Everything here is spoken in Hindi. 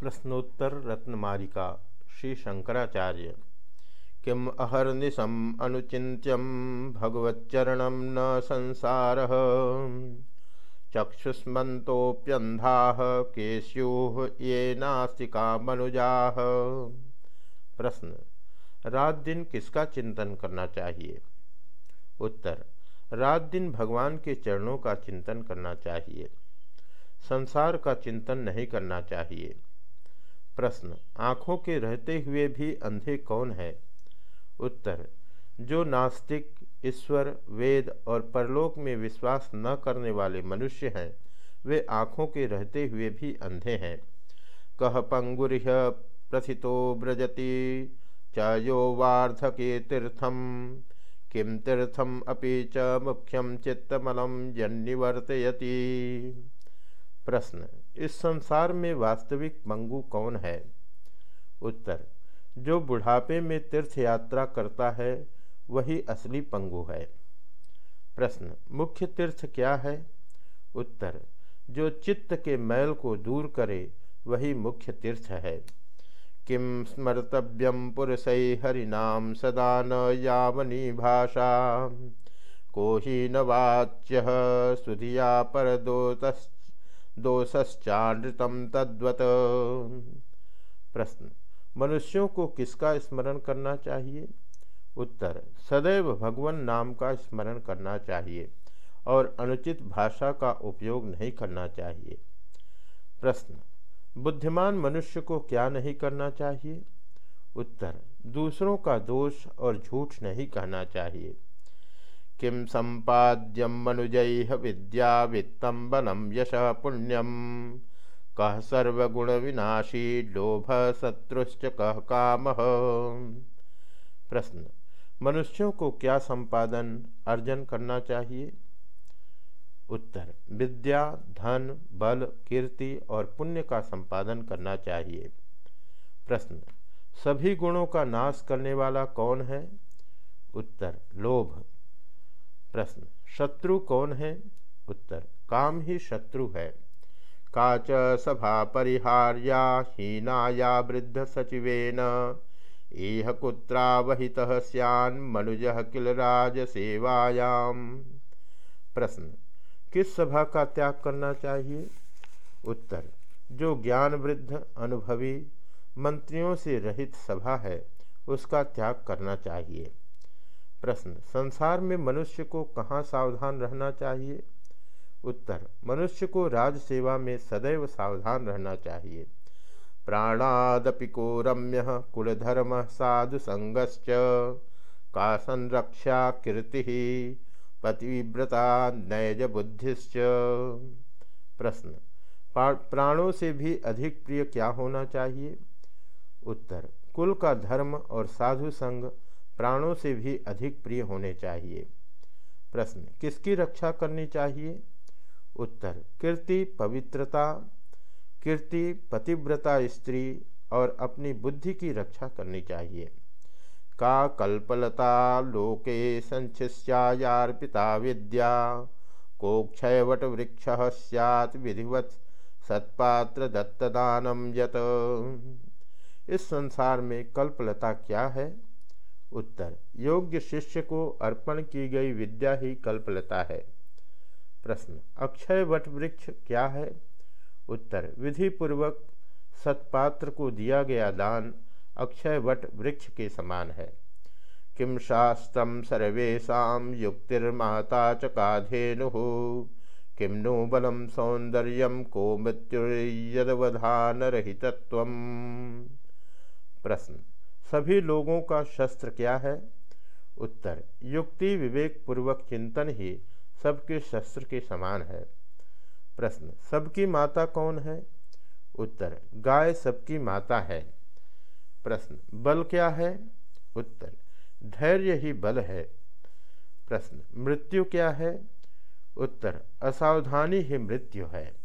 प्रश्नोत्तर रत्नमालिका श्री शंकराचार्य। किम अहर्निशम अनुचिंत्यम भगवच्चरण न संसार। चक्षुष्मंतोप्यंधा केस्यु ये नास्तिका मनुजा प्रश्न रात दिन किसका चिंतन करना चाहिए? उत्तर रात दिन भगवान के चरणों का चिंतन करना चाहिए। संसार का चिंतन नहीं करना चाहिए। प्रश्न, आँखों के रहते हुए भी अंधे कौन है? उत्तर, जो नास्तिक, ईश्वर, वेद और परलोक में विश्वास न करने वाले मनुष्य हैं, वे आँखों के रहते हुए भी अंधे हैं। कह पंगुर प्रथितो ब्रजति च यो वार्धके तीर्थम किम तीर्थम अपि च मुख्यम चित्तमलम जन्निवर्तयति प्रश्न इस संसार में वास्तविक मंगू कौन है? उत्तर, जो बुढ़ापे में तीर्थ यात्रा करता है, वही असली पंगु है। प्रश्न, मुख्य तीर्थ क्या है? उत्तर, जो चित्त के मैल को दूर करे, वही मुख्य तीर्थ है। किम स्मर्तव्यम पुरुष हरिनाम सदा न यावनी भाषा। को ही न वाच्य सुधिया पर दोतश्च दोषश्चानृतम तद्वत। प्रश्न, मनुष्यों को किसका स्मरण करना चाहिए? उत्तर, सदैव भगवान नाम का स्मरण करना चाहिए और अनुचित भाषा का उपयोग नहीं करना चाहिए। प्रश्न, बुद्धिमान मनुष्य को क्या नहीं करना चाहिए? उत्तर, दूसरों का दोष और झूठ नहीं कहना चाहिए। किं सम्पाद्यम मनुजैः विद्या वित्तं बलं यश पुण्यम? कह सर्वगुण विनाशी लोभ शत्रुश्च कह काम? प्रश्न। मनुष्यों को क्या संपादन अर्जन करना चाहिए? उत्तर। विद्या, धन, बल, कीर्ति और पुण्य का संपादन करना चाहिए। प्रश्न। सभी गुणों का नाश करने वाला कौन है? उत्तर। लोभ। प्रश्न। शत्रु कौन है? उत्तर, काम ही शत्रु है। काच सभा परिहार्या, हीनाया वृद्ध सचिवेन। इह कुत्रावहित सैन मनुज किल राज सेवायाम। प्रश्न, किस सभा का त्याग करना चाहिए? उत्तर, जो ज्ञान वृद्ध, अनुभवी, मंत्रियों से रहित सभा है, उसका त्याग करना चाहिए। प्रश्न, संसार में मनुष्य को कहाँ सावधान रहना चाहिए? उत्तर, मनुष्य को राज सेवा में सदैव सावधान रहना चाहिए। प्राणादपि को रम्य कुलधर्म साधु संगश्च, का संरक्षा कीर्ति पतिव्रता नैज बुद्धिश्च। प्रश्न प्राणों से भी अधिक प्रिय क्या होना चाहिए? उत्तर, कुल का धर्म और साधु संग प्राणों से भी अधिक प्रिय होने चाहिए। प्रश्न, किसकी रक्षा करनी चाहिए? उत्तर, कीर्ति, पवित्रता, कीर्ति, पतिव्रता स्त्री और अपनी बुद्धि की रक्षा करनी चाहिए। का कल्पलता लोके संचिष्यायार्पिता विद्या, कोक्षयवट वृक्ष सैत् विधिवत सत्पात्र दत्तदानम यत। इस संसार में कल्पलता क्या है? उत्तर, योग्य शिष्य को अर्पण की गई विद्या ही कल्पलता है। प्रश्न, अक्षय वट वृक्ष क्या है? उत्तर विधि पूर्वक सत्पात्र को दिया गया दान अक्षय वट वृक्ष के समान है। किम शास्त्रम सर्वेशा युक्तिर्माता च काधेनु किम नो बलम सौंदर्य को मृत्युर्यदवधान रहितत्व प्रश्न सभी लोगों का शस्त्र क्या है? उत्तर, युक्ति, विवेक, पूर्वक चिंतन ही सबके शस्त्र के समान है। प्रश्न, सबकी माता कौन है? उत्तर, गाय सबकी माता है। प्रश्न, बल क्या है? उत्तर, धैर्य ही बल है। प्रश्न, मृत्यु क्या है? उत्तर, असावधानी ही मृत्यु है।